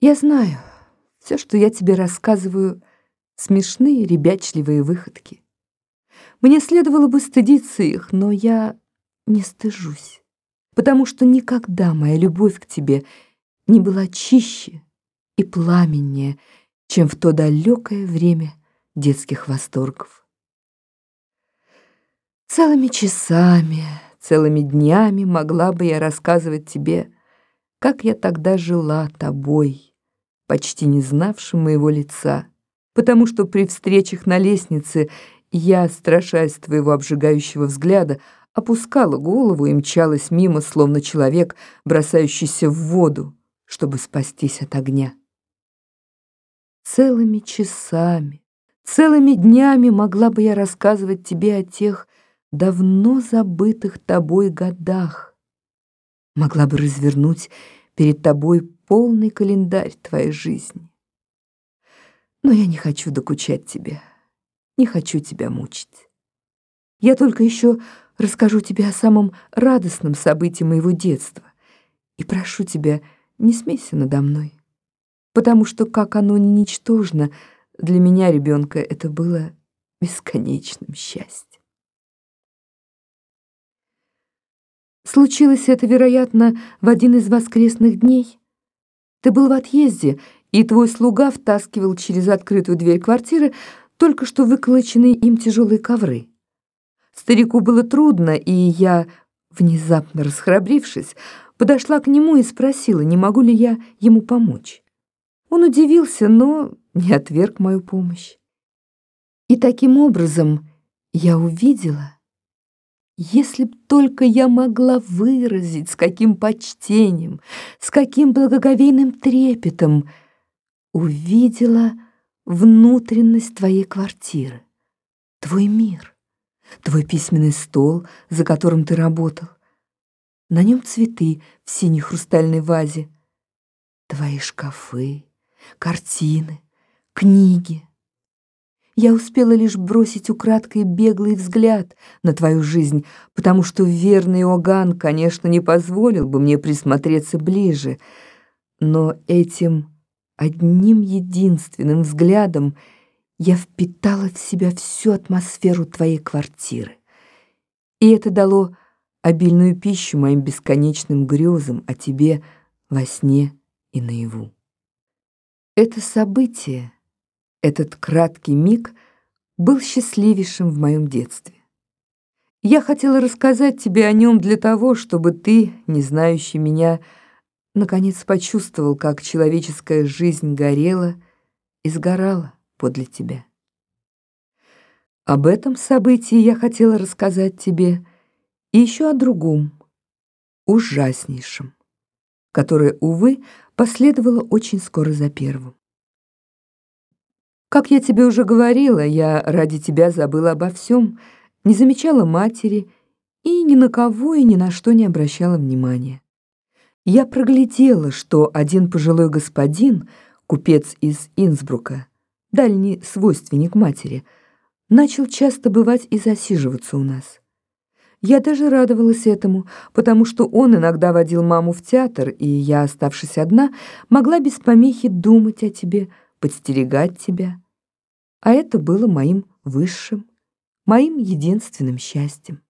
Я знаю, все, что я тебе рассказываю, смешные ребячливые выходки. Мне следовало бы стыдиться их, но я не стыжусь, потому что никогда моя любовь к тебе не была чище и пламеннее, чем в то далекое время детских восторгов. Целыми часами, целыми днями могла бы я рассказывать тебе, как я тогда жила тобой, почти не знавшим моего лица, потому что при встречах на лестнице я, страшась твоего обжигающего взгляда, опускала голову и мчалась мимо, словно человек, бросающийся в воду, чтобы спастись от огня. Целыми часами, целыми днями могла бы я рассказывать тебе о тех давно забытых тобой годах. Могла бы развернуть перед тобой полный календарь твоей жизни. Но я не хочу докучать тебе, не хочу тебя мучить. Я только еще расскажу тебе о самом радостном событии моего детства и прошу тебя, не смейся надо мной, потому что, как оно не ничтожно, для меня, ребенка, это было бесконечным счастьем. Случилось это, вероятно, в один из воскресных дней. Ты был в отъезде, и твой слуга втаскивал через открытую дверь квартиры только что выколоченные им тяжелые ковры. Старику было трудно, и я, внезапно расхрабрившись, подошла к нему и спросила, не могу ли я ему помочь. Он удивился, но не отверг мою помощь. И таким образом я увидела, если б только я могла выразить, с каким почтением, с каким благоговейным трепетом увидела внутренность твоей квартиры, твой мир, твой письменный стол, за которым ты работал. На нем цветы в синей хрустальной вазе, твои шкафы, картины, книги. Я успела лишь бросить украдкой беглый взгляд на твою жизнь, потому что верный Оган, конечно, не позволил бы мне присмотреться ближе, но этим одним единственным взглядом я впитала в себя всю атмосферу твоей квартиры. И это дало обильную пищу моим бесконечным грезам о тебе во сне и наяву. Это событие, этот краткий миг был счастливейшим в моем детстве. Я хотела рассказать тебе о нем для того, чтобы ты, не знающий меня, наконец почувствовал, как человеческая жизнь горела и сгорала подле тебя. Об этом событии я хотела рассказать тебе и еще о другом, ужаснейшем, которое, увы, последовало очень скоро за первым. Как я тебе уже говорила, я ради тебя забыла обо всем, не замечала матери и ни на кого и ни на что не обращала внимания. Я проглядела, что один пожилой господин, купец из Инсбрука, дальний свойственник матери, начал часто бывать и засиживаться у нас. Я даже радовалась этому, потому что он иногда водил маму в театр, и я, оставшись одна, могла без помехи думать о тебе, подстерегать тебя. А это было моим высшим, моим единственным счастьем.